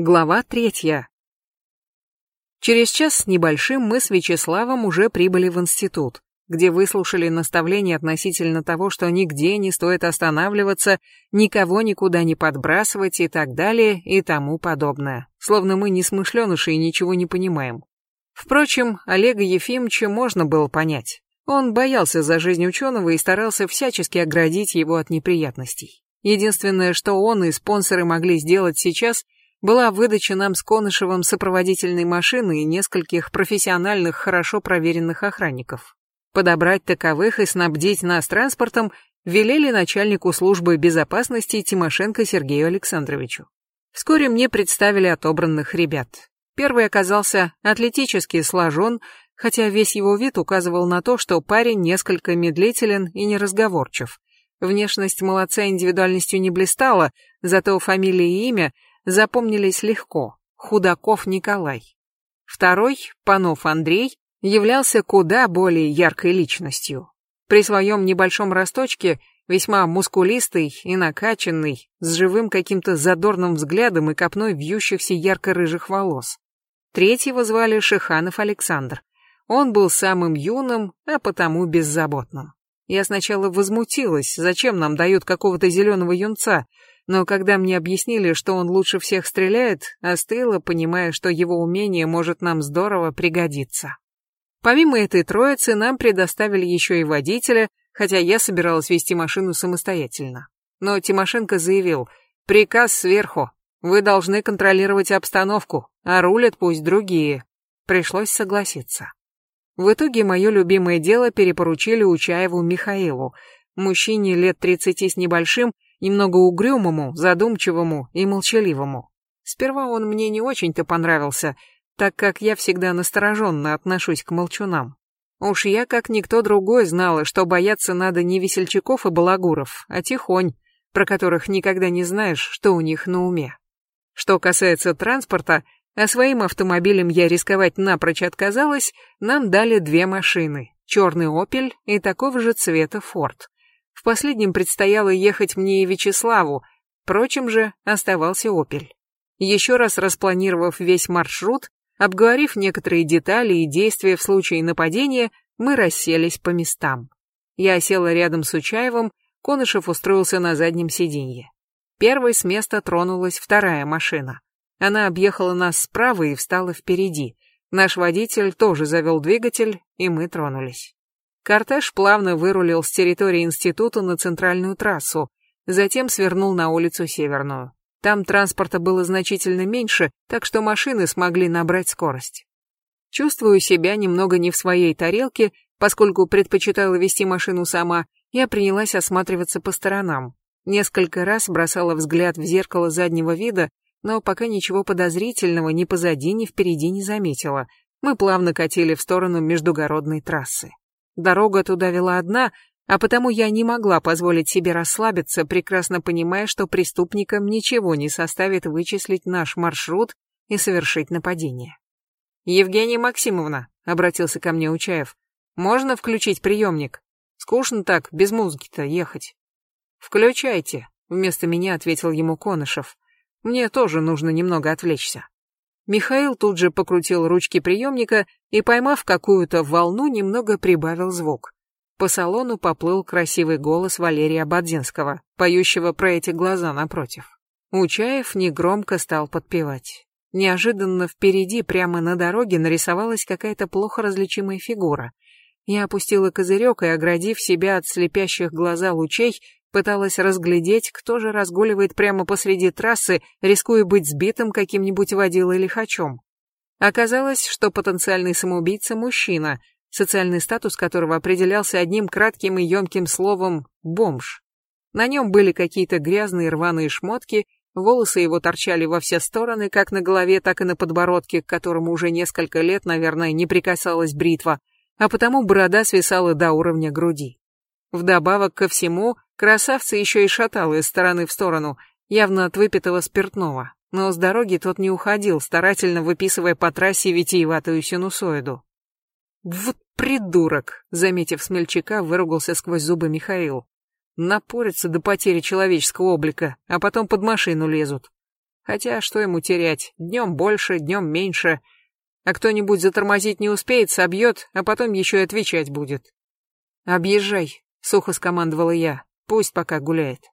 Глава третья. Через час с небольшим мы с Вячеславом уже прибыли в институт, где выслушали наставления относительно того, что нигде не стоит останавливаться, никого никуда не подбрасывать и так далее и тому подобное. Словно мы не смышленыши и ничего не понимаем. Впрочем, Олега Ефимовича можно было понять. Он боялся за жизнь ученого и старался всячески оградить его от неприятностей. Единственное, что он и спонсоры могли сделать сейчас – была выдача нам с Конышевым сопроводительной машины и нескольких профессиональных, хорошо проверенных охранников. Подобрать таковых и снабдить нас транспортом велели начальнику службы безопасности Тимошенко Сергею Александровичу. Вскоре мне представили отобранных ребят. Первый оказался атлетически сложен, хотя весь его вид указывал на то, что парень несколько медлителен и неразговорчив. Внешность молодца индивидуальностью не блистала, зато фамилия и имя – запомнились легко. Худаков Николай. Второй, Панов Андрей, являлся куда более яркой личностью. При своем небольшом росточке, весьма мускулистый и накачанный, с живым каким-то задорным взглядом и копной вьющихся ярко-рыжих волос. Третьего звали Шиханов Александр. Он был самым юным, а потому беззаботным. Я сначала возмутилась, зачем нам дают какого-то зеленого юнца, но когда мне объяснили, что он лучше всех стреляет, остыла, понимая, что его умение может нам здорово пригодиться. Помимо этой троицы, нам предоставили еще и водителя, хотя я собиралась вести машину самостоятельно. Но Тимошенко заявил, приказ сверху, вы должны контролировать обстановку, а рулят пусть другие. Пришлось согласиться. В итоге мое любимое дело перепоручили Учаеву Михаилу, мужчине лет тридцати с небольшим, немного угрюмому, задумчивому и молчаливому. Сперва он мне не очень-то понравился, так как я всегда настороженно отношусь к молчунам. Уж я, как никто другой, знала, что бояться надо не весельчаков и балагуров, а тихонь, про которых никогда не знаешь, что у них на уме. Что касается транспорта, а своим автомобилем я рисковать напрочь отказалась, нам дали две машины, черный «Опель» и такого же цвета «Форд». В последнем предстояло ехать мне и Вячеславу, впрочем же оставался «Опель». Еще раз распланировав весь маршрут, обговорив некоторые детали и действия в случае нападения, мы расселись по местам. Я села рядом с Учаевым, Конышев устроился на заднем сиденье. Первой с места тронулась вторая машина. Она объехала нас справа и встала впереди. Наш водитель тоже завел двигатель, и мы тронулись. Кортеж плавно вырулил с территории института на центральную трассу, затем свернул на улицу Северную. Там транспорта было значительно меньше, так что машины смогли набрать скорость. Чувствую себя немного не в своей тарелке, поскольку предпочитала вести машину сама, я принялась осматриваться по сторонам. Несколько раз бросала взгляд в зеркало заднего вида, но пока ничего подозрительного ни позади, ни впереди не заметила. Мы плавно катили в сторону междугородной трассы. Дорога туда вела одна, а потому я не могла позволить себе расслабиться, прекрасно понимая, что преступникам ничего не составит вычислить наш маршрут и совершить нападение. «Евгения Максимовна», — обратился ко мне Учаев, — «можно включить приемник? Скучно так, без музыки-то ехать». «Включайте», — вместо меня ответил ему Конышев. «Мне тоже нужно немного отвлечься». Михаил тут же покрутил ручки приемника и, поймав какую-то волну, немного прибавил звук. По салону поплыл красивый голос Валерия Бадзинского, поющего про эти глаза напротив. Учаев негромко стал подпевать. Неожиданно впереди, прямо на дороге, нарисовалась какая-то плохо различимая фигура. Я опустила козырек и, оградив себя от слепящих глаза лучей, Пыталась разглядеть, кто же разгуливает прямо посреди трассы, рискуя быть сбитым каким-нибудь водилой или хачом. Оказалось, что потенциальный самоубийца – мужчина, социальный статус которого определялся одним кратким и емким словом «бомж». На нем были какие-то грязные рваные шмотки, волосы его торчали во все стороны, как на голове, так и на подбородке, к которому уже несколько лет, наверное, не прикасалась бритва, а потому борода свисала до уровня груди. Вдобавок ко всему, красавца еще и шатал из стороны в сторону, явно от выпитого спиртного, но с дороги тот не уходил, старательно выписывая по трассе витиеватую синусоиду. «Вот придурок!» — заметив смельчака, выругался сквозь зубы Михаил. «Напорятся до потери человеческого облика, а потом под машину лезут. Хотя что ему терять, днем больше, днем меньше. А кто-нибудь затормозить не успеет, собьет, а потом еще и отвечать будет. «Объезжай», — сухо скомандовала я, — «пусть пока гуляет».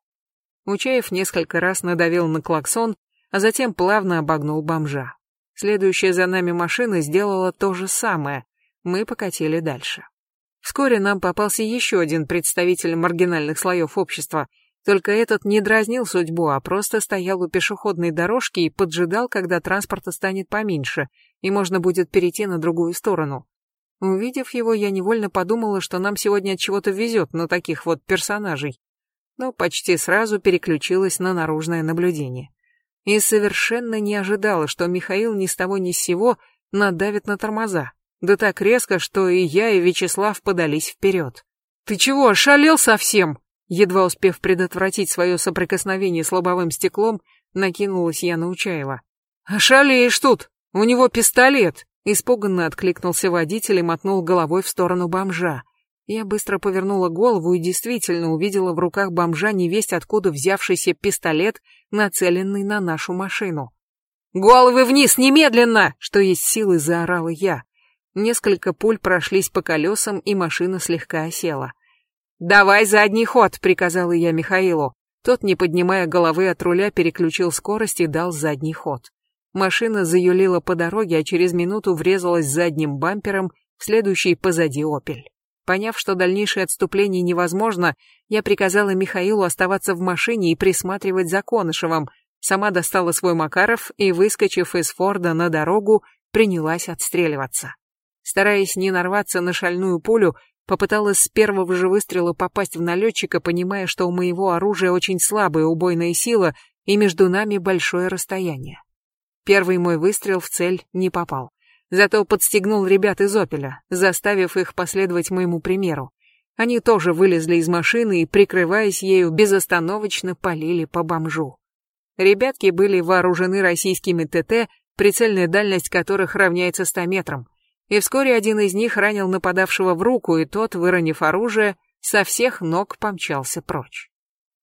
Учаев несколько раз надавил на клаксон, а затем плавно обогнул бомжа. Следующая за нами машина сделала то же самое. Мы покатили дальше. Вскоре нам попался еще один представитель маргинальных слоев общества, только этот не дразнил судьбу, а просто стоял у пешеходной дорожки и поджидал, когда транспорта станет поменьше, и можно будет перейти на другую сторону. Увидев его, я невольно подумала, что нам сегодня от чего-то везет на таких вот персонажей, но почти сразу переключилась на наружное наблюдение и совершенно не ожидала, что Михаил ни с того ни с сего надавит на тормоза. Да так резко, что и я, и Вячеслав подались вперед. «Ты чего, шалел совсем?» Едва успев предотвратить свое соприкосновение с лобовым стеклом, накинулась я на Учаева. «Шалеешь тут! У него пистолет!» Испуганно откликнулся водитель и мотнул головой в сторону бомжа. Я быстро повернула голову и действительно увидела в руках бомжа невесть откуда взявшийся пистолет, нацеленный на нашу машину. «Головы вниз, немедленно!» — что есть силы, заорала я. Несколько пуль прошлись по колесам, и машина слегка осела. «Давай задний ход!» — приказала я Михаилу. Тот, не поднимая головы от руля, переключил скорость и дал задний ход. Машина заюлила по дороге, а через минуту врезалась задним бампером в следующий позади «Опель». Поняв, что дальнейшее отступление невозможно, я приказала Михаилу оставаться в машине и присматривать за Конышевым. Сама достала свой Макаров и, выскочив из Форда на дорогу, принялась отстреливаться. Стараясь не нарваться на шальную пулю, попыталась с первого же выстрела попасть в налетчика, понимая, что у моего оружия очень слабая убойная сила и между нами большое расстояние. Первый мой выстрел в цель не попал. Зато подстегнул ребят из «Опеля», заставив их последовать моему примеру. Они тоже вылезли из машины и, прикрываясь ею, безостановочно полили по бомжу. Ребятки были вооружены российскими ТТ, прицельная дальность которых равняется 100 метрам. И вскоре один из них ранил нападавшего в руку, и тот, выронив оружие, со всех ног помчался прочь.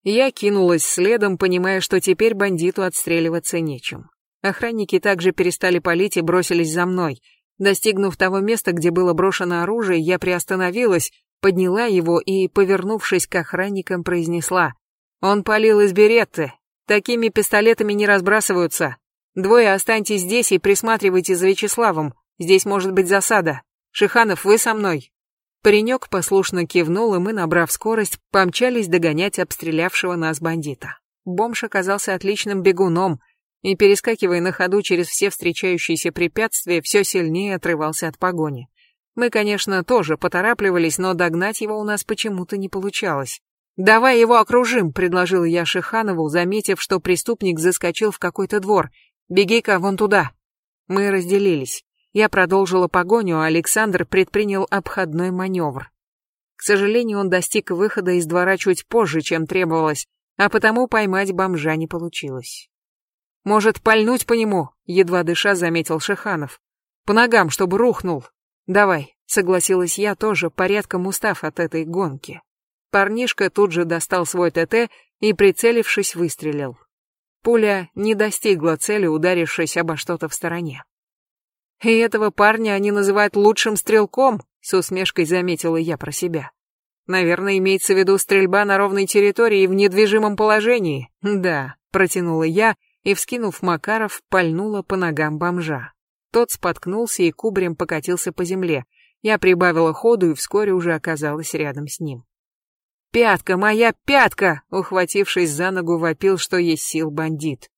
Я кинулась следом, понимая, что теперь бандиту отстреливаться нечем. Охранники также перестали палить и бросились за мной. Достигнув того места, где было брошено оружие, я приостановилась, подняла его и, повернувшись к охранникам, произнесла. «Он палил из беретты. Такими пистолетами не разбрасываются. Двое останьтесь здесь и присматривайте за Вячеславом. Здесь может быть засада. Шиханов, вы со мной». Паренек послушно кивнул, и мы, набрав скорость, помчались догонять обстрелявшего нас бандита. Бомж оказался отличным бегуном — и, перескакивая на ходу через все встречающиеся препятствия, все сильнее отрывался от погони. Мы, конечно, тоже поторапливались, но догнать его у нас почему-то не получалось. «Давай его окружим», — предложил я Шиханову, заметив, что преступник заскочил в какой-то двор. «Беги-ка вон туда». Мы разделились. Я продолжила погоню, а Александр предпринял обходной маневр. К сожалению, он достиг выхода из двора чуть позже, чем требовалось, а потому поймать бомжа не получилось. Может, пальнуть по нему, едва дыша заметил Шиханов. По ногам, чтобы рухнул. Давай, согласилась я тоже, порядком устав от этой гонки. Парнишка тут же достал свой ТТ и, прицелившись, выстрелил. Пуля не достигла цели, ударившись обо что-то в стороне. И этого парня они называют лучшим стрелком, с усмешкой заметила я про себя. Наверное, имеется в виду стрельба на ровной территории в недвижимом положении. Да, протянула я, и, вскинув Макаров, пальнула по ногам бомжа. Тот споткнулся и кубрем покатился по земле. Я прибавила ходу и вскоре уже оказалась рядом с ним. «Пятка, моя пятка!» — ухватившись за ногу, вопил, что есть сил бандит.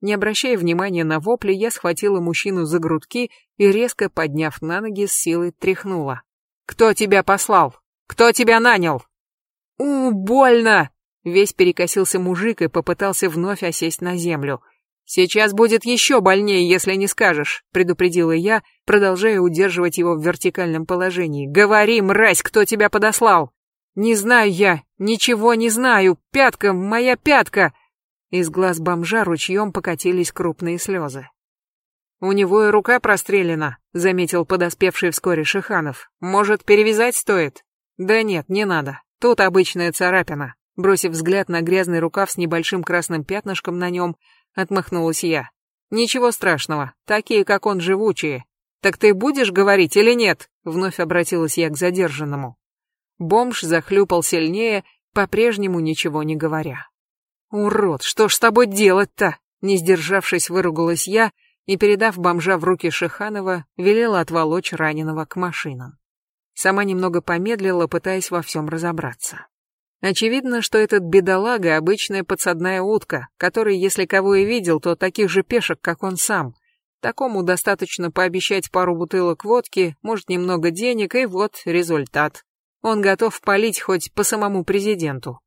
Не обращая внимания на вопли, я схватила мужчину за грудки и, резко подняв на ноги, с силой тряхнула. «Кто тебя послал? Кто тебя нанял?» «У, больно!» Весь перекосился мужик и попытался вновь осесть на землю — «Сейчас будет еще больнее, если не скажешь», — предупредила я, продолжая удерживать его в вертикальном положении. «Говори, мразь, кто тебя подослал?» «Не знаю я, ничего не знаю, пятка, моя пятка!» Из глаз бомжа ручьем покатились крупные слезы. «У него и рука прострелена», — заметил подоспевший вскоре Шиханов. «Может, перевязать стоит?» «Да нет, не надо. Тут обычная царапина. Бросив взгляд на грязный рукав с небольшим красным пятнышком на нем, отмахнулась я. Ничего страшного, такие, как он, живучие. Так ты будешь говорить или нет? Вновь обратилась я к задержанному. Бомж захлюпал сильнее, по-прежнему ничего не говоря. «Урод, что ж с тобой делать-то?» Не сдержавшись, выругалась я и, передав бомжа в руки Шиханова, велела отволочь раненого к машинам. Сама немного помедлила, пытаясь во всем разобраться. Очевидно, что этот бедолага — обычная подсадная утка, который, если кого и видел, то таких же пешек, как он сам. Такому достаточно пообещать пару бутылок водки, может, немного денег, и вот результат. Он готов палить хоть по самому президенту.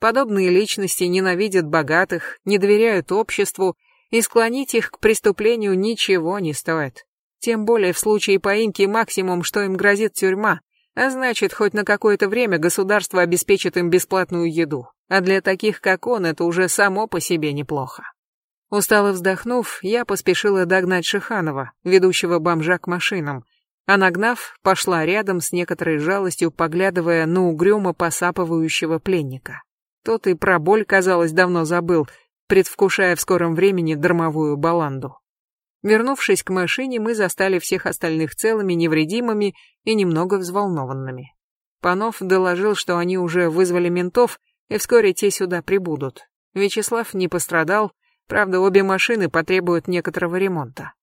Подобные личности ненавидят богатых, не доверяют обществу, и склонить их к преступлению ничего не стоит. Тем более в случае поимки максимум, что им грозит тюрьма, а значит, хоть на какое-то время государство обеспечит им бесплатную еду. А для таких, как он, это уже само по себе неплохо. Устало вздохнув, я поспешила догнать Шиханова, ведущего бомжа к машинам, а нагнав, пошла рядом с некоторой жалостью, поглядывая на угрюмо посапывающего пленника. Тот и про боль, казалось, давно забыл, предвкушая в скором времени дармовую баланду. Вернувшись к машине, мы застали всех остальных целыми, невредимыми и немного взволнованными. Панов доложил, что они уже вызвали ментов, и вскоре те сюда прибудут. Вячеслав не пострадал, правда, обе машины потребуют некоторого ремонта.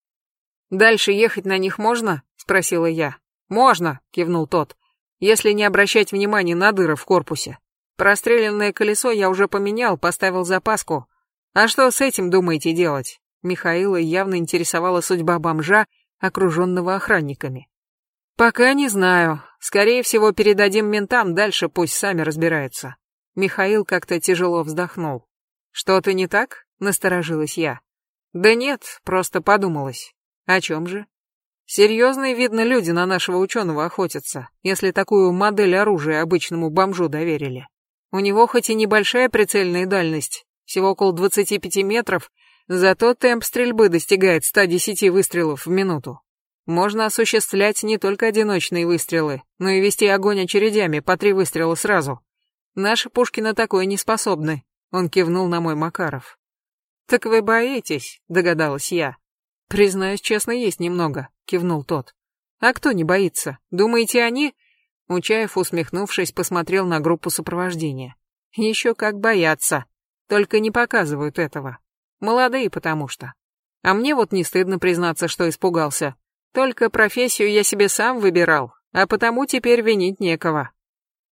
«Дальше ехать на них можно?» — спросила я. «Можно», — кивнул тот, «если не обращать внимания на дыры в корпусе. Простреленное колесо я уже поменял, поставил запаску. А что с этим думаете делать?» Михаила явно интересовала судьба бомжа, окруженного охранниками. «Пока не знаю. Скорее всего, передадим ментам, дальше пусть сами разбираются». Михаил как-то тяжело вздохнул. «Что-то не так?» — насторожилась я. «Да нет, просто подумалось. О чем же?» «Серьезные, видно, люди на нашего ученого охотятся, если такую модель оружия обычному бомжу доверили. У него хоть и небольшая прицельная дальность, всего около 25 метров, Зато темп стрельбы достигает 110 выстрелов в минуту. Можно осуществлять не только одиночные выстрелы, но и вести огонь очередями по три выстрела сразу. Наши пушки на такое не способны, он кивнул на мой Макаров. Так вы боитесь, догадалась я. Признаюсь честно, есть немного, кивнул тот. А кто не боится? Думаете, они? Учаев, усмехнувшись, посмотрел на группу сопровождения. Еще как боятся, только не показывают этого. Молодые потому что. А мне вот не стыдно признаться, что испугался. Только профессию я себе сам выбирал, а потому теперь винить некого.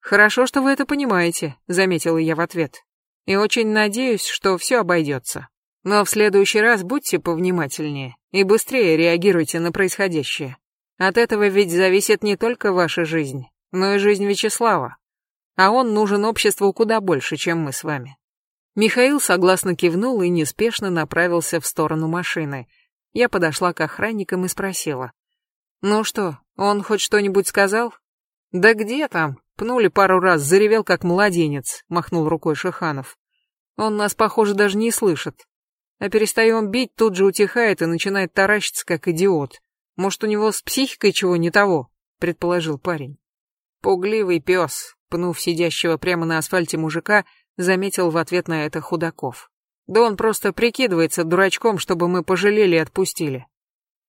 Хорошо, что вы это понимаете, заметила я в ответ. И очень надеюсь, что все обойдется. Но в следующий раз будьте повнимательнее и быстрее реагируйте на происходящее. От этого ведь зависит не только ваша жизнь, но и жизнь Вячеслава. А он нужен обществу куда больше, чем мы с вами. Михаил согласно кивнул и неспешно направился в сторону машины. Я подошла к охранникам и спросила. «Ну что, он хоть что-нибудь сказал?» «Да где там?» Пнули пару раз, заревел как младенец, махнул рукой Шиханов. Он нас, похоже, даже не слышит. А перестаем бить, тут же утихает и начинает таращиться, как идиот. Может, у него с психикой чего не того, предположил парень. Пугливый пес, пнув сидящего прямо на асфальте мужика, заметил в ответ на это Худаков. Да он просто прикидывается дурачком, чтобы мы пожалели и отпустили.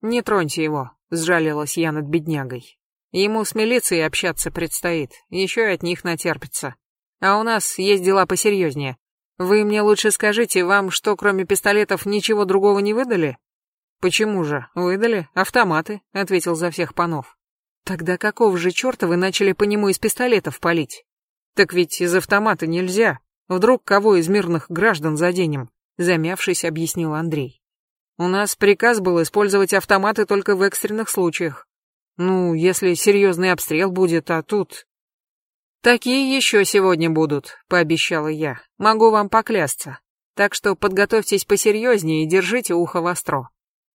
Не троньте его, сжалилась я над беднягой. Ему с милицией общаться предстоит, еще и от них натерпится. А у нас есть дела посерьезнее. Вы мне лучше скажите, вам что, кроме пистолетов, ничего другого не выдали? Почему же? Выдали? Автоматы, ответил за всех панов. Тогда какого же черта вы начали по нему из пистолетов палить? Так ведь из автомата нельзя, Вдруг кого из мирных граждан заденем, замявшись, объяснил Андрей. У нас приказ был использовать автоматы только в экстренных случаях. Ну, если серьезный обстрел будет, а тут... Такие еще сегодня будут, пообещала я. Могу вам поклясться. Так что подготовьтесь посерьезнее и держите ухо востро.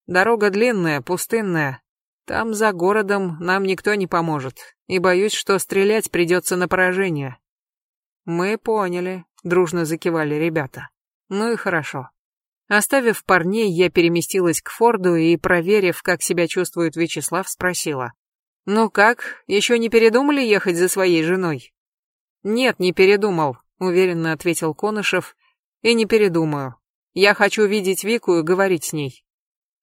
Дорога длинная, пустынная. Там за городом нам никто не поможет. И боюсь, что стрелять придется на поражение. Мы поняли, дружно закивали ребята. Ну и хорошо. Оставив парней, я переместилась к Форду и, проверив, как себя чувствует Вячеслав, спросила. «Ну как, еще не передумали ехать за своей женой?» «Нет, не передумал. уверенно ответил Конышев, и не передумаю. Я хочу видеть Вику и говорить с ней.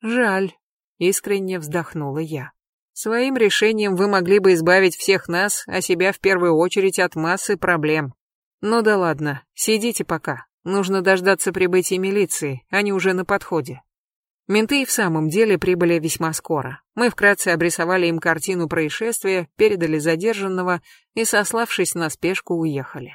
Жаль, искренне вздохнула я. Своим решением вы могли бы избавить всех нас, а себя в первую очередь от массы проблем. Ну да ладно, сидите пока. Нужно дождаться прибытия милиции, они уже на подходе. Менты и в самом деле прибыли весьма скоро. Мы вкратце обрисовали им картину происшествия, передали задержанного и, сославшись на спешку, уехали.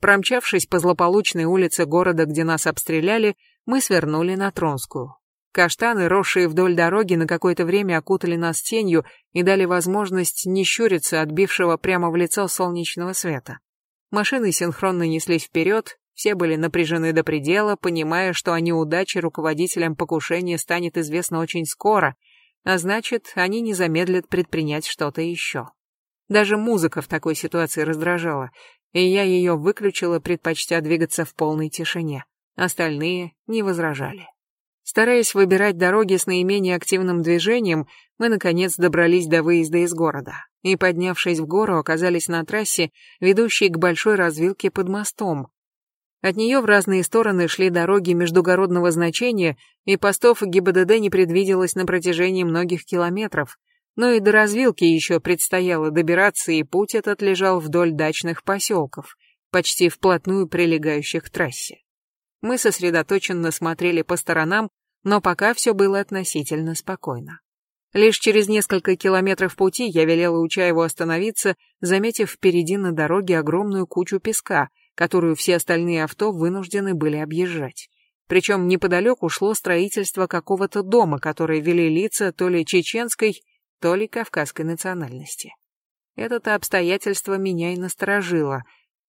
Промчавшись по злополучной улице города, где нас обстреляли, мы свернули на Тронскую. Каштаны, росшие вдоль дороги, на какое-то время окутали нас тенью и дали возможность не щуриться от бившего прямо в лицо солнечного света. Машины синхронно неслись вперед, все были напряжены до предела, понимая, что о неудаче руководителям покушения станет известно очень скоро, а значит, они не замедлят предпринять что-то еще. Даже музыка в такой ситуации раздражала, и я ее выключила, предпочтя двигаться в полной тишине. Остальные не возражали. Стараясь выбирать дороги с наименее активным движением, мы, наконец, добрались до выезда из города и, поднявшись в гору, оказались на трассе, ведущей к большой развилке под мостом. От нее в разные стороны шли дороги междугородного значения, и постов ГИБДД не предвиделось на протяжении многих километров, но и до развилки еще предстояло добираться, и путь этот лежал вдоль дачных поселков, почти вплотную прилегающих к трассе. Мы сосредоточенно смотрели по сторонам, но пока все было относительно спокойно. Лишь через несколько километров пути я велела Учаеву остановиться, заметив впереди на дороге огромную кучу песка, которую все остальные авто вынуждены были объезжать. Причем неподалеку шло строительство какого-то дома, который вели лица то ли чеченской, то ли кавказской национальности. Это обстоятельство меня и насторожило,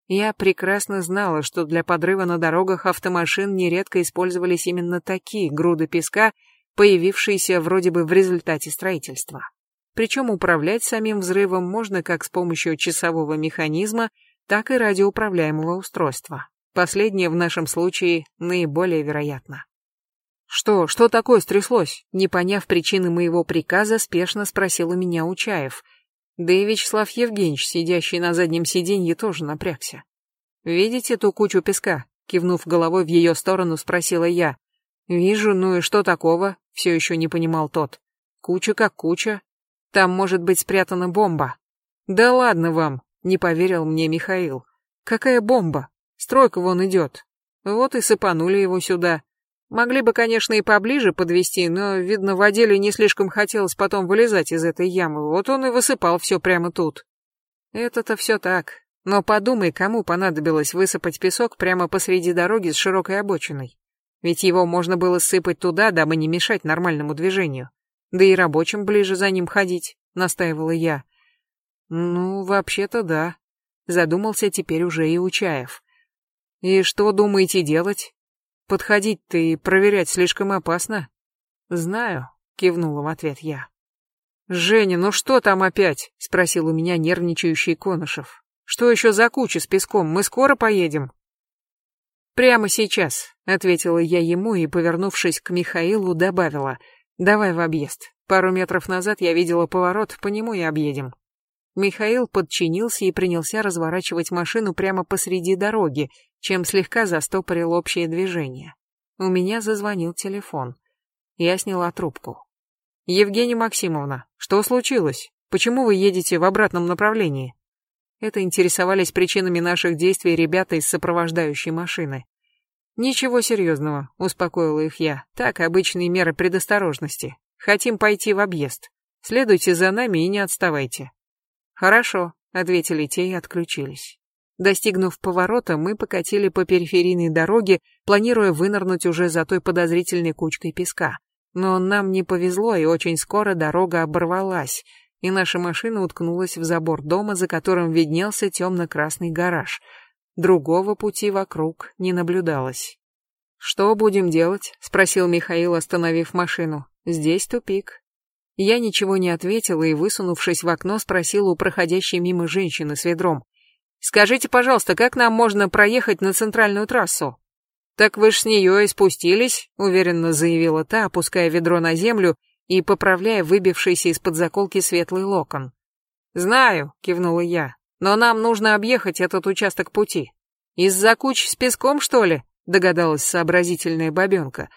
я прекрасно знала, что для подрыва на дорогах автомашин нередко использовались именно такие груды песка, появившиеся вроде бы в результате строительства. Причем управлять самим взрывом можно как с помощью часового механизма, так и радиоуправляемого устройства. Последнее в нашем случае наиболее вероятно. «Что, что такое стряслось?» Не поняв причины моего приказа, спешно спросил у меня Учаев — да и Вячеслав Евгеньевич, сидящий на заднем сиденье, тоже напрягся. «Видите ту кучу песка?» Кивнув головой в ее сторону, спросила я. «Вижу, ну и что такого?» Все еще не понимал тот. «Куча как куча. Там может быть спрятана бомба». «Да ладно вам», не поверил мне Михаил. «Какая бомба? Стройка вон идет. Вот и сыпанули его сюда. Могли бы, конечно, и поближе подвести, но, видно, водителю не слишком хотелось потом вылезать из этой ямы, вот он и высыпал все прямо тут. Это-то все так. Но подумай, кому понадобилось высыпать песок прямо посреди дороги с широкой обочиной. Ведь его можно было сыпать туда, дабы не мешать нормальному движению. Да и рабочим ближе за ним ходить, настаивала я. Ну, вообще-то да. Задумался теперь уже и Учаев. И что думаете делать? Подходить-то и проверять слишком опасно. Знаю, кивнула в ответ я. Женя, ну что там опять? спросил у меня нервничающий Конышев. Что еще за куча с песком? Мы скоро поедем. Прямо сейчас, ответила я ему и, повернувшись к Михаилу, добавила: "Давай в объезд. Пару метров назад я видела поворот, по нему и объедем". Михаил подчинился и принялся разворачивать машину прямо посреди дороги, чем слегка застопорил общее движение. У меня зазвонил телефон. Я сняла трубку. «Евгения Максимовна, что случилось? Почему вы едете в обратном направлении?» Это интересовались причинами наших действий ребята из сопровождающей машины. «Ничего серьезного», — успокоила их я. «Так, обычные меры предосторожности. Хотим пойти в объезд. Следуйте за нами и не отставайте». «Хорошо», — ответили те и отключились. Достигнув поворота, мы покатили по периферийной дороге, планируя вынырнуть уже за той подозрительной кучкой песка. Но нам не повезло, и очень скоро дорога оборвалась, и наша машина уткнулась в забор дома, за которым виднелся темно-красный гараж. Другого пути вокруг не наблюдалось. «Что будем делать?» — спросил Михаил, остановив машину. «Здесь тупик». Я ничего не ответила и, высунувшись в окно, спросила у проходящей мимо женщины с ведром. Скажите, пожалуйста, как нам можно проехать на центральную трассу? Так вы ж с нее и спустились, уверенно заявила та, опуская ведро на землю и поправляя выбившийся из-под заколки светлый локон. Знаю, кивнула я, но нам нужно объехать этот участок пути. Из-за куч с песком, что ли? Догадалась сообразительная бабенка.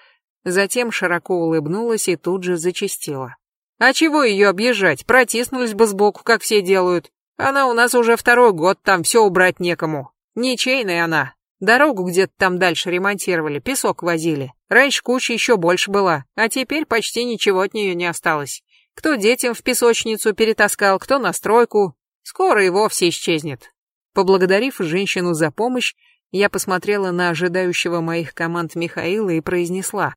Затем широко улыбнулась и тут же зачастила. А чего ее объезжать? Протиснулись бы сбоку, как все делают. Она у нас уже второй год, там все убрать некому. Ничейная она. Дорогу где-то там дальше ремонтировали, песок возили. Раньше куча еще больше была, а теперь почти ничего от нее не осталось. Кто детям в песочницу перетаскал, кто на стройку. Скоро и вовсе исчезнет. Поблагодарив женщину за помощь, я посмотрела на ожидающего моих команд Михаила и произнесла.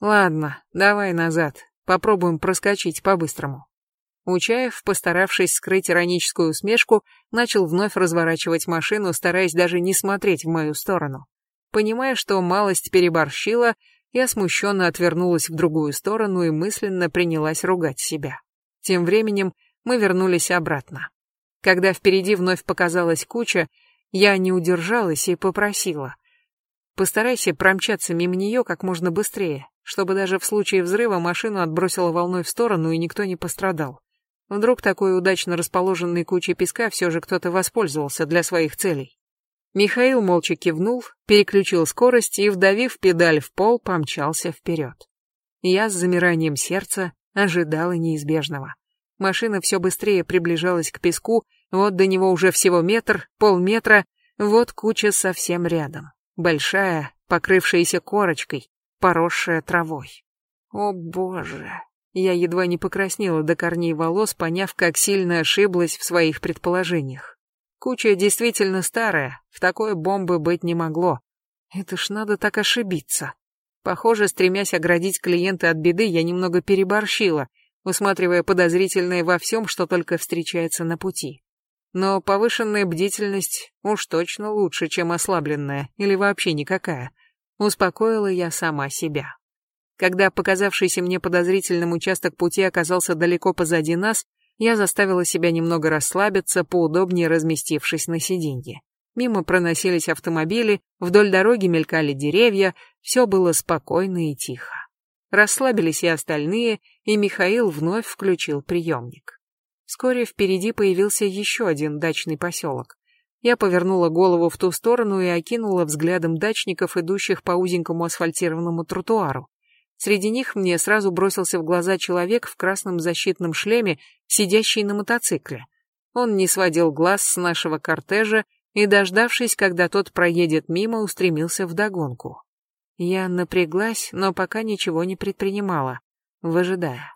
«Ладно, давай назад, попробуем проскочить по-быстрому». Учаев, постаравшись скрыть ироническую усмешку, начал вновь разворачивать машину, стараясь даже не смотреть в мою сторону. Понимая, что малость переборщила, я смущенно отвернулась в другую сторону и мысленно принялась ругать себя. Тем временем мы вернулись обратно. Когда впереди вновь показалась куча, я не удержалась и попросила. Постарайся промчаться мимо нее как можно быстрее, чтобы даже в случае взрыва машину отбросило волной в сторону и никто не пострадал. Вдруг такой удачно расположенной кучей песка все же кто-то воспользовался для своих целей. Михаил молча кивнул, переключил скорость и, вдавив педаль в пол, помчался вперед. Я с замиранием сердца ожидала неизбежного. Машина все быстрее приближалась к песку, вот до него уже всего метр, полметра, вот куча совсем рядом. Большая, покрывшаяся корочкой, поросшая травой. О боже! Я едва не покраснела до корней волос, поняв, как сильно ошиблась в своих предположениях. Куча действительно старая, в такой бомбы быть не могло. Это ж надо так ошибиться. Похоже, стремясь оградить клиента от беды, я немного переборщила, усматривая подозрительное во всем, что только встречается на пути. Но повышенная бдительность уж точно лучше, чем ослабленная, или вообще никакая. Успокоила я сама себя. Когда показавшийся мне подозрительным участок пути оказался далеко позади нас, я заставила себя немного расслабиться, поудобнее разместившись на сиденье. Мимо проносились автомобили, вдоль дороги мелькали деревья, все было спокойно и тихо. Расслабились и остальные, и Михаил вновь включил приемник. Вскоре впереди появился еще один дачный поселок. Я повернула голову в ту сторону и окинула взглядом дачников, идущих по узенькому асфальтированному тротуару. Среди них мне сразу бросился в глаза человек в красном защитном шлеме, сидящий на мотоцикле. Он не сводил глаз с нашего кортежа и, дождавшись, когда тот проедет мимо, устремился вдогонку. Я напряглась, но пока ничего не предпринимала, выжидая.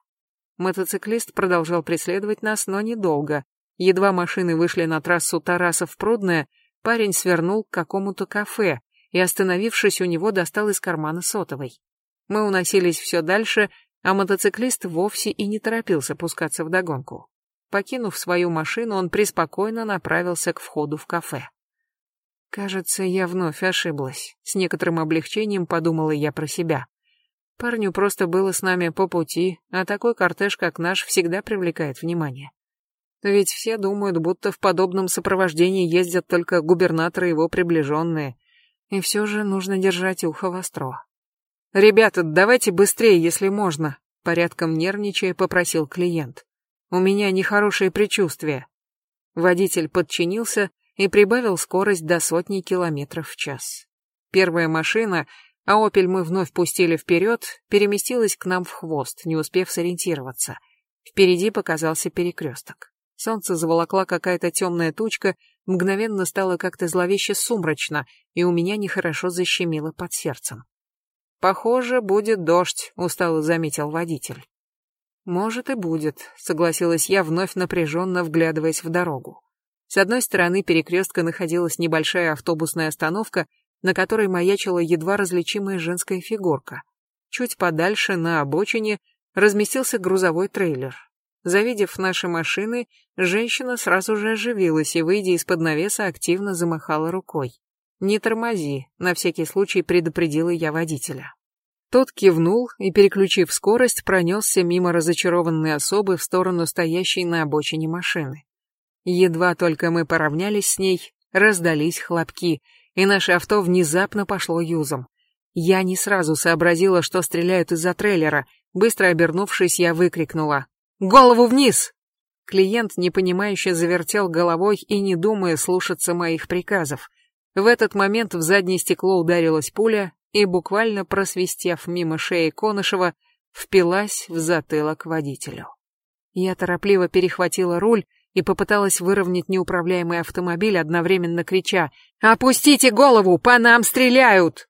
Мотоциклист продолжал преследовать нас, но недолго. Едва машины вышли на трассу Тарасов-Прудная, парень свернул к какому-то кафе и, остановившись у него, достал из кармана сотовой. Мы уносились все дальше, а мотоциклист вовсе и не торопился пускаться в догонку. Покинув свою машину, он преспокойно направился к входу в кафе. Кажется, я вновь ошиблась. С некоторым облегчением подумала я про себя. Парню просто было с нами по пути, а такой кортеж, как наш, всегда привлекает внимание. Ведь все думают, будто в подобном сопровождении ездят только губернаторы и его приближенные. И все же нужно держать ухо востро. «Ребята, давайте быстрее, если можно», — порядком нервничая попросил клиент. «У меня нехорошее предчувствие». Водитель подчинился и прибавил скорость до сотни километров в час. Первая машина, а «Опель» мы вновь пустили вперед, переместилась к нам в хвост, не успев сориентироваться. Впереди показался перекресток. Солнце заволокла какая-то темная тучка, мгновенно стало как-то зловеще сумрачно, и у меня нехорошо защемило под сердцем. «Похоже, будет дождь», — устало заметил водитель. «Может и будет», — согласилась я, вновь напряженно вглядываясь в дорогу. С одной стороны перекрестка находилась небольшая автобусная остановка, на которой маячила едва различимая женская фигурка. Чуть подальше, на обочине, разместился грузовой трейлер. Завидев наши машины, женщина сразу же оживилась и, выйдя из-под навеса, активно замахала рукой. «Не тормози», — на всякий случай предупредила я водителя. Тот кивнул и, переключив скорость, пронесся мимо разочарованной особы в сторону стоящей на обочине машины. Едва только мы поравнялись с ней, раздались хлопки — и наше авто внезапно пошло юзом. Я не сразу сообразила, что стреляют из-за трейлера. Быстро обернувшись, я выкрикнула «Голову вниз!». Клиент непонимающе завертел головой и не думая слушаться моих приказов. В этот момент в заднее стекло ударилась пуля и, буквально просвистев мимо шеи Конышева, впилась в затылок водителю. Я торопливо перехватила руль и попыталась выровнять неуправляемый автомобиль, одновременно крича «Опустите голову, по нам стреляют!»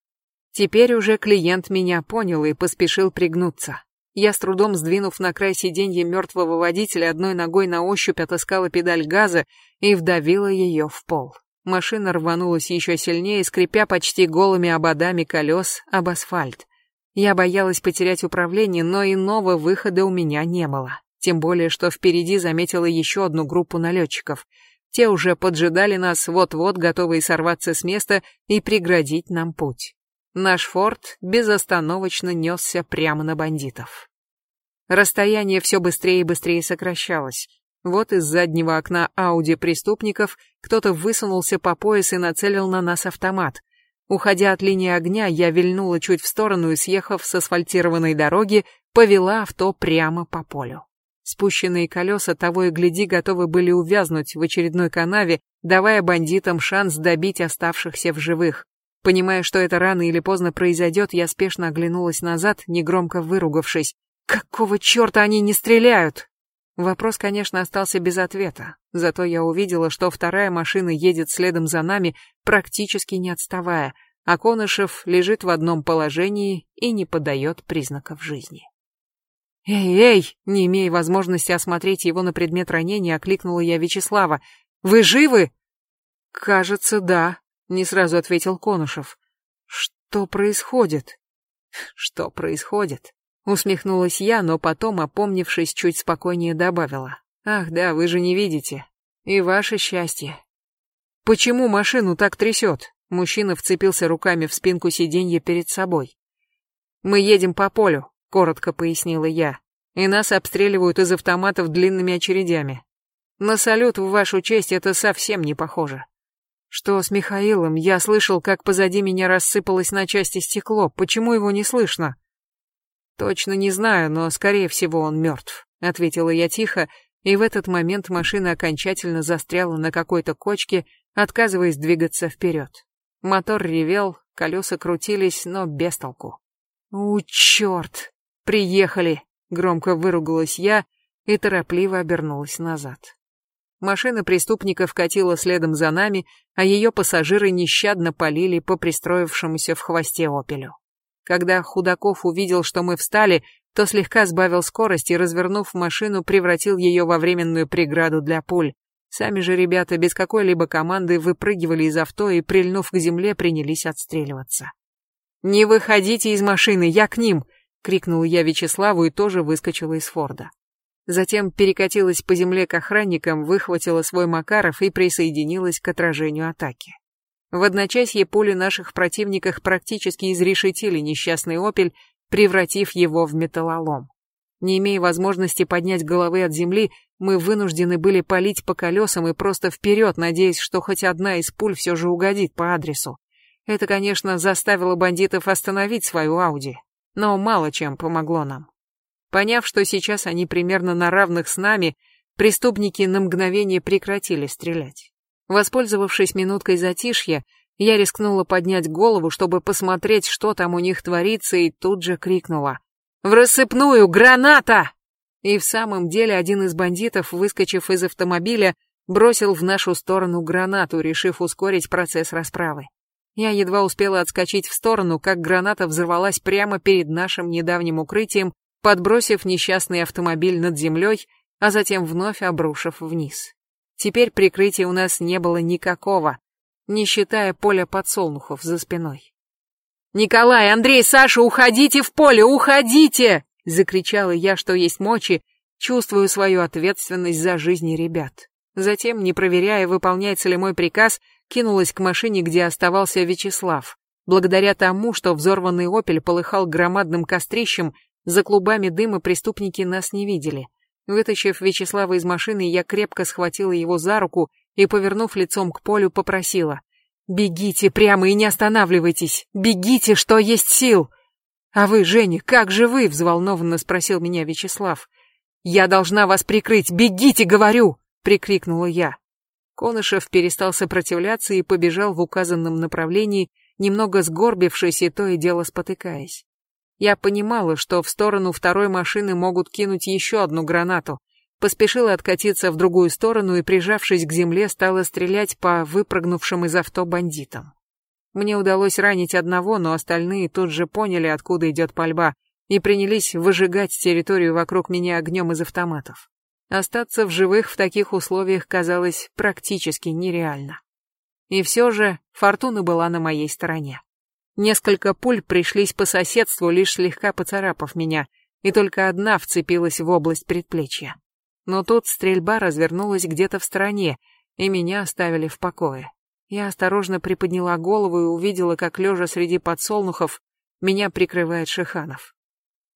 Теперь уже клиент меня понял и поспешил пригнуться. Я с трудом сдвинув на край сиденья мертвого водителя, одной ногой на ощупь отыскала педаль газа и вдавила ее в пол. Машина рванулась еще сильнее, скрипя почти голыми ободами колес об асфальт. Я боялась потерять управление, но иного выхода у меня не было. Тем более, что впереди заметила еще одну группу налетчиков. Те уже поджидали нас, вот-вот готовые сорваться с места и преградить нам путь. Наш форт безостановочно несся прямо на бандитов. Расстояние все быстрее и быстрее сокращалось. Вот из заднего окна Ауди преступников кто-то высунулся по пояс и нацелил на нас автомат. Уходя от линии огня, я вильнула чуть в сторону и, съехав с асфальтированной дороги, повела авто прямо по полю. Спущенные колеса того и гляди готовы были увязнуть в очередной канаве, давая бандитам шанс добить оставшихся в живых. Понимая, что это рано или поздно произойдет, я спешно оглянулась назад, негромко выругавшись. «Какого черта они не стреляют?» Вопрос, конечно, остался без ответа, зато я увидела, что вторая машина едет следом за нами, практически не отставая, а Конышев лежит в одном положении и не подает признаков жизни. «Эй, эй!» Не имея возможности осмотреть его на предмет ранения, окликнула я Вячеслава. «Вы живы?» «Кажется, да», — не сразу ответил Конышев. «Что происходит?» «Что происходит?» Усмехнулась я, но потом, опомнившись, чуть спокойнее добавила. Ах да, вы же не видите. И ваше счастье. Почему машину так трясет? Мужчина вцепился руками в спинку сиденья перед собой. Мы едем по полю, коротко пояснила я, и нас обстреливают из автоматов длинными очередями. На салют в вашу честь это совсем не похоже. Что с Михаилом? Я слышал, как позади меня рассыпалось на части стекло. Почему его не слышно? «Точно не знаю, но, скорее всего, он мертв», — ответила я тихо, и в этот момент машина окончательно застряла на какой-то кочке, отказываясь двигаться вперед. Мотор ревел, колеса крутились, но без толку. «У, черт! Приехали!» — громко выругалась я и торопливо обернулась назад. Машина преступников катила следом за нами, а ее пассажиры нещадно полили по пристроившемуся в хвосте опелю. Когда Худаков увидел, что мы встали, то слегка сбавил скорость и, развернув машину, превратил ее во временную преграду для пуль. Сами же ребята без какой-либо команды выпрыгивали из авто и, прильнув к земле, принялись отстреливаться. «Не выходите из машины, я к ним!» — крикнул я Вячеславу и тоже выскочила из Форда. Затем перекатилась по земле к охранникам, выхватила свой Макаров и присоединилась к отражению атаки. В одночасье пули наших противников практически изрешетили несчастный «Опель», превратив его в металлолом. Не имея возможности поднять головы от земли, мы вынуждены были палить по колесам и просто вперед, надеясь, что хоть одна из пуль все же угодит по адресу. Это, конечно, заставило бандитов остановить свою Ауди, но мало чем помогло нам. Поняв, что сейчас они примерно на равных с нами, преступники на мгновение прекратили стрелять. Воспользовавшись минуткой затишья, я рискнула поднять голову, чтобы посмотреть, что там у них творится, и тут же крикнула. «В рассыпную! Граната!» И в самом деле один из бандитов, выскочив из автомобиля, бросил в нашу сторону гранату, решив ускорить процесс расправы. Я едва успела отскочить в сторону, как граната взорвалась прямо перед нашим недавним укрытием, подбросив несчастный автомобиль над землей, а затем вновь обрушив вниз. Теперь прикрытия у нас не было никакого, не считая поля подсолнухов за спиной. «Николай, Андрей, Саша, уходите в поле, уходите!» Закричала я, что есть мочи, чувствую свою ответственность за жизни ребят. Затем, не проверяя, выполняется ли мой приказ, кинулась к машине, где оставался Вячеслав. Благодаря тому, что взорванный «Опель» полыхал громадным кострищем, за клубами дыма преступники нас не видели. Вытащив Вячеслава из машины, я крепко схватила его за руку и, повернув лицом к полю, попросила. «Бегите прямо и не останавливайтесь! Бегите, что есть сил!» «А вы, Женя, как же вы?» — взволнованно спросил меня Вячеслав. «Я должна вас прикрыть! Бегите, говорю!» — прикрикнула я. Конышев перестал сопротивляться и побежал в указанном направлении, немного сгорбившись и то и дело спотыкаясь. Я понимала, что в сторону второй машины могут кинуть еще одну гранату. Поспешила откатиться в другую сторону и, прижавшись к земле, стала стрелять по выпрыгнувшим из авто бандитам. Мне удалось ранить одного, но остальные тут же поняли, откуда идет пальба, и принялись выжигать территорию вокруг меня огнем из автоматов. Остаться в живых в таких условиях казалось практически нереально. И все же фортуна была на моей стороне. Несколько пуль пришлись по соседству, лишь слегка поцарапав меня, и только одна вцепилась в область предплечья. Но тут стрельба развернулась где-то в стороне, и меня оставили в покое. Я осторожно приподняла голову и увидела, как лежа среди подсолнухов меня прикрывает Шиханов.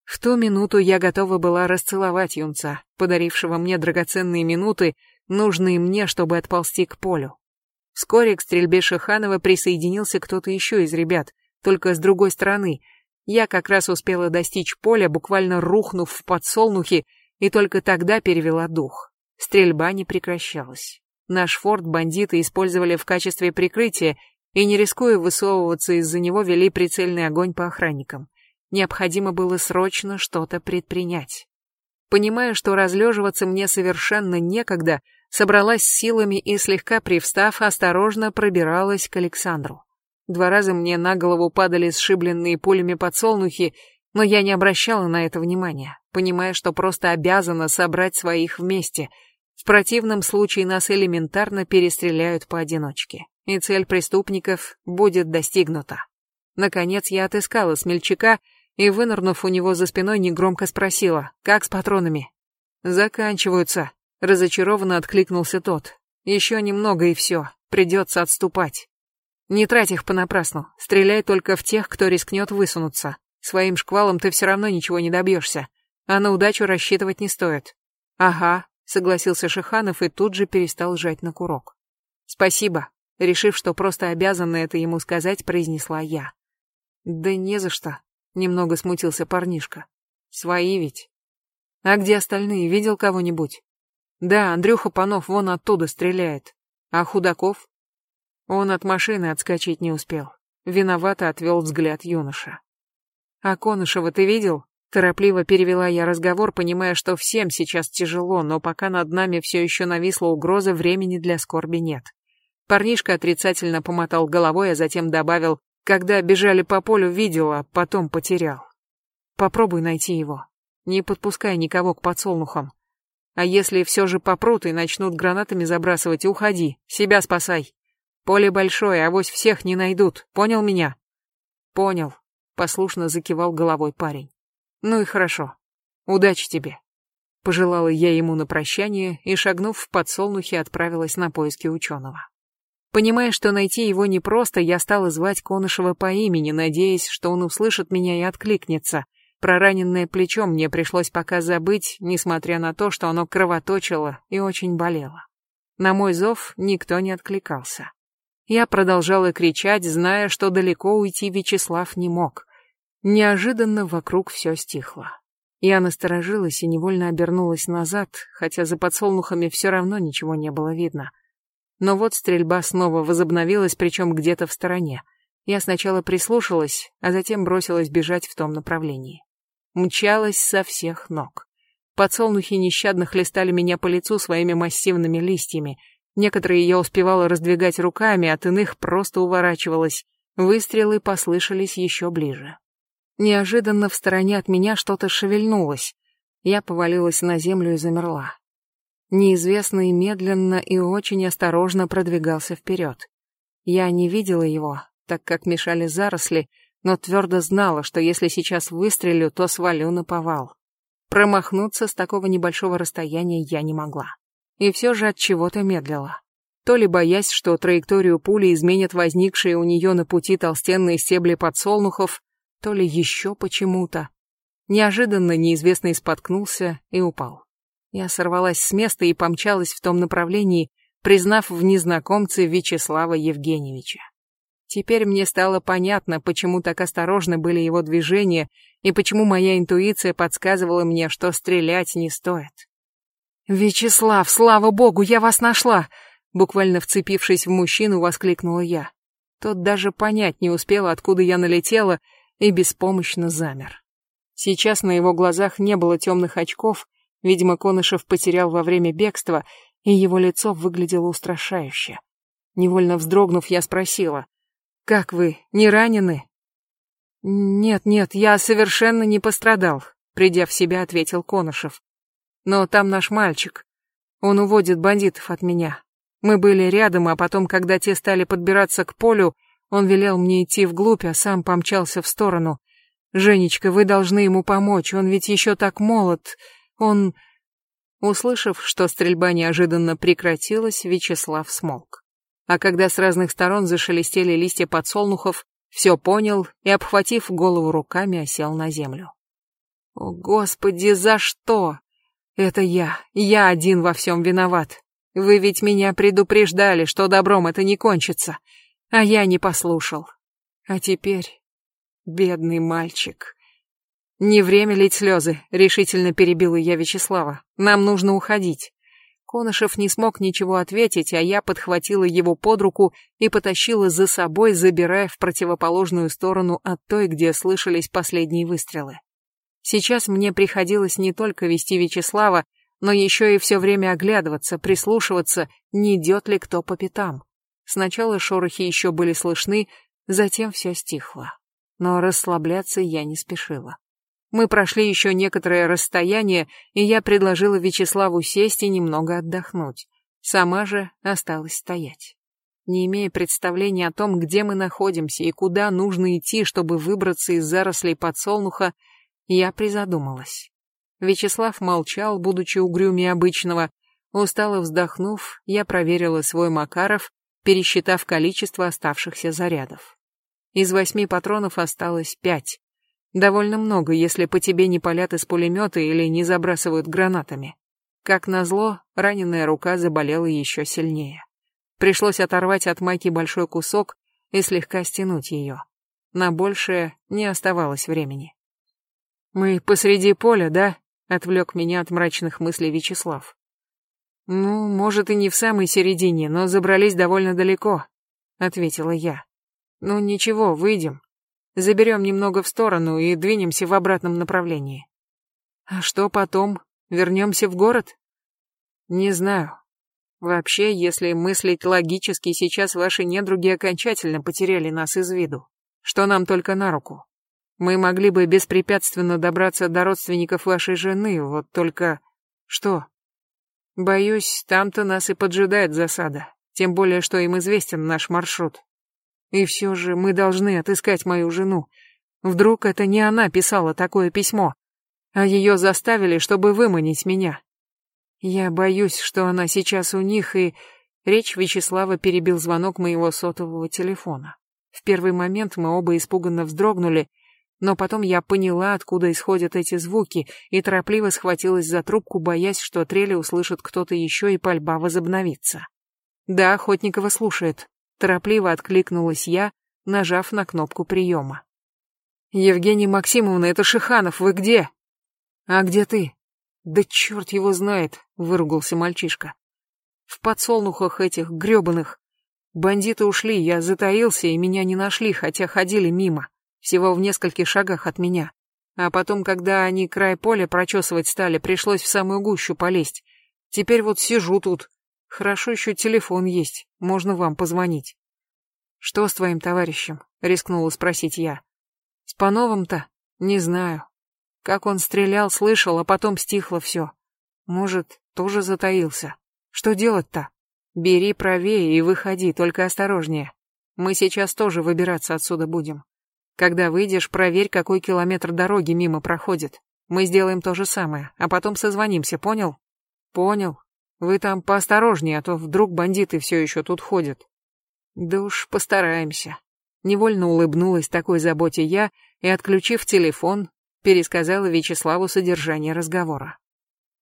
В ту минуту я готова была расцеловать юнца, подарившего мне драгоценные минуты, нужные мне, чтобы отползти к полю. Вскоре к стрельбе Шиханова присоединился кто-то еще из ребят, только с другой стороны. Я как раз успела достичь поля, буквально рухнув в подсолнухи, и только тогда перевела дух. Стрельба не прекращалась. Наш форт бандиты использовали в качестве прикрытия и, не рискуя высовываться из-за него, вели прицельный огонь по охранникам. Необходимо было срочно что-то предпринять. Понимая, что разлеживаться мне совершенно некогда, собралась силами и, слегка привстав, осторожно пробиралась к Александру. Два раза мне на голову падали сшибленные пулями подсолнухи, но я не обращала на это внимания, понимая, что просто обязана собрать своих вместе. В противном случае нас элементарно перестреляют поодиночке, и цель преступников будет достигнута. Наконец я отыскала смельчака и, вынырнув у него за спиной, негромко спросила, как с патронами. «Заканчиваются», — разочарованно откликнулся тот. «Еще немного и все, придется отступать». «Не трать их понапрасну, стреляй только в тех, кто рискнет высунуться. Своим шквалом ты все равно ничего не добьешься, а на удачу рассчитывать не стоит». «Ага», — согласился Шиханов и тут же перестал жать на курок. «Спасибо», — решив, что просто обязана это ему сказать, произнесла я. «Да не за что», Немного смутился парнишка. Свои ведь. А где остальные, видел кого-нибудь? Да, Андрюха Панов вон оттуда стреляет. А Худаков? Он от машины отскочить не успел. Виновато отвел взгляд юноша. А Конышева ты видел? Торопливо перевела я разговор, понимая, что всем сейчас тяжело, но пока над нами все еще нависла угроза, времени для скорби нет. Парнишка отрицательно помотал головой, а затем добавил, когда бежали по полю, видел, а потом потерял. Попробуй найти его. Не подпускай никого к подсолнухам. А если все же попрут и начнут гранатами забрасывать, уходи, себя спасай. Поле большое, авось всех не найдут, понял меня? Понял, послушно закивал головой парень. Ну и хорошо. Удачи тебе. Пожелала я ему на прощание и, шагнув в подсолнухи, отправилась на поиски ученого. Понимая, что найти его непросто, я стала звать Конышева по имени, надеясь, что он услышит меня и откликнется. Про раненное плечо мне пришлось пока забыть, несмотря на то, что оно кровоточило и очень болело. На мой зов никто не откликался. Я продолжала кричать, зная, что далеко уйти Вячеслав не мог. Неожиданно вокруг все стихло. Я насторожилась и невольно обернулась назад, хотя за подсолнухами все равно ничего не было видно. Но вот стрельба снова возобновилась, причем где-то в стороне. Я сначала прислушалась, а затем бросилась бежать в том направлении. Мчалась со всех ног. Подсолнухи нещадно хлестали меня по лицу своими массивными листьями. Некоторые я успевала раздвигать руками, от иных просто уворачивалась. Выстрелы послышались еще ближе. Неожиданно в стороне от меня что-то шевельнулось. Я повалилась на землю и замерла. Неизвестный медленно и очень осторожно продвигался вперед. Я не видела его, так как мешали заросли, но твердо знала, что если сейчас выстрелю, то свалю на повал. Промахнуться с такого небольшого расстояния я не могла. И все же от чего-то медлила. То ли боясь, что траекторию пули изменят возникшие у нее на пути толстенные стебли подсолнухов, то ли еще почему-то. Неожиданно неизвестный споткнулся и упал. Я сорвалась с места и помчалась в том направлении, признав в незнакомце Вячеслава Евгеньевича. Теперь мне стало понятно, почему так осторожны были его движения и почему моя интуиция подсказывала мне, что стрелять не стоит. «Вячеслав, слава богу, я вас нашла!» Буквально вцепившись в мужчину, воскликнула я. Тот даже понять не успел, откуда я налетела, и беспомощно замер. Сейчас на его глазах не было темных очков, видимо, Конышев потерял во время бегства, и его лицо выглядело устрашающе. Невольно вздрогнув, я спросила, «Как вы, не ранены?» «Нет, нет, я совершенно не пострадал», — придя в себя, ответил Конышев. «Но там наш мальчик. Он уводит бандитов от меня. Мы были рядом, а потом, когда те стали подбираться к полю, он велел мне идти вглубь, а сам помчался в сторону. Женечка, вы должны ему помочь, он ведь еще так молод. Он...» Услышав, что стрельба неожиданно прекратилась, Вячеслав смолк. А когда с разных сторон зашелестели листья подсолнухов, все понял и, обхватив голову руками, осел на землю. «О, Господи, за что? Это я, я один во всем виноват. Вы ведь меня предупреждали, что добром это не кончится, а я не послушал. А теперь... Бедный мальчик. Не время лить слезы, решительно перебила я Вячеслава. Нам нужно уходить. Конышев не смог ничего ответить, а я подхватила его под руку и потащила за собой, забирая в противоположную сторону от той, где слышались последние выстрелы. Сейчас мне приходилось не только вести Вячеслава, но еще и все время оглядываться, прислушиваться, не идет ли кто по пятам. Сначала шорохи еще были слышны, затем все стихло. Но расслабляться я не спешила. Мы прошли еще некоторое расстояние, и я предложила Вячеславу сесть и немного отдохнуть. Сама же осталась стоять. Не имея представления о том, где мы находимся и куда нужно идти, чтобы выбраться из зарослей подсолнуха, я призадумалась. Вячеслав молчал, будучи угрюмее обычного. Устало вздохнув, я проверила свой Макаров, пересчитав количество оставшихся зарядов. Из восьми патронов осталось пять. Довольно много, если по тебе не палят из пулемета или не забрасывают гранатами. Как назло, раненая рука заболела еще сильнее. Пришлось оторвать от майки большой кусок и слегка стянуть ее. На большее не оставалось времени. «Мы посреди поля, да?» — отвлек меня от мрачных мыслей Вячеслав. «Ну, может, и не в самой середине, но забрались довольно далеко», — ответила я. «Ну ничего, выйдем. Заберем немного в сторону и двинемся в обратном направлении». «А что потом? Вернемся в город?» «Не знаю. Вообще, если мыслить логически, сейчас ваши недруги окончательно потеряли нас из виду, что нам только на руку. Мы могли бы беспрепятственно добраться до родственников вашей жены, вот только... Что? Боюсь, там-то нас и поджидает засада, тем более, что им известен наш маршрут. И все же мы должны отыскать мою жену. Вдруг это не она писала такое письмо, а ее заставили, чтобы выманить меня. Я боюсь, что она сейчас у них, и... Речь Вячеслава перебил звонок моего сотового телефона. В первый момент мы оба испуганно вздрогнули, но потом я поняла, откуда исходят эти звуки, и торопливо схватилась за трубку, боясь, что трели услышит кто-то еще и пальба возобновится. «Да, Охотникова слушает», — торопливо откликнулась я, нажав на кнопку приема. «Евгений Максимовна, это Шиханов, вы где?» «А где ты?» «Да черт его знает», — выругался мальчишка. «В подсолнухах этих гребаных. Бандиты ушли, я затаился, и меня не нашли, хотя ходили мимо всего в нескольких шагах от меня. А потом, когда они край поля прочесывать стали, пришлось в самую гущу полезть. Теперь вот сижу тут. Хорошо еще телефон есть, можно вам позвонить. Что с твоим товарищем? Рискнула спросить я. С Пановым-то? Не знаю. Как он стрелял, слышал, а потом стихло все. Может, тоже затаился. Что делать-то? Бери правее и выходи, только осторожнее. Мы сейчас тоже выбираться отсюда будем. Когда выйдешь, проверь, какой километр дороги мимо проходит. Мы сделаем то же самое, а потом созвонимся, понял? Понял. Вы там поосторожнее, а то вдруг бандиты все еще тут ходят. Да уж постараемся. Невольно улыбнулась такой заботе я и, отключив телефон, пересказала Вячеславу содержание разговора.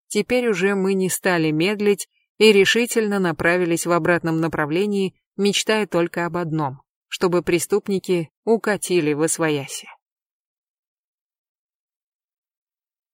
Теперь уже мы не стали медлить и решительно направились в обратном направлении, мечтая только об одном чтобы преступники укатили в освояси.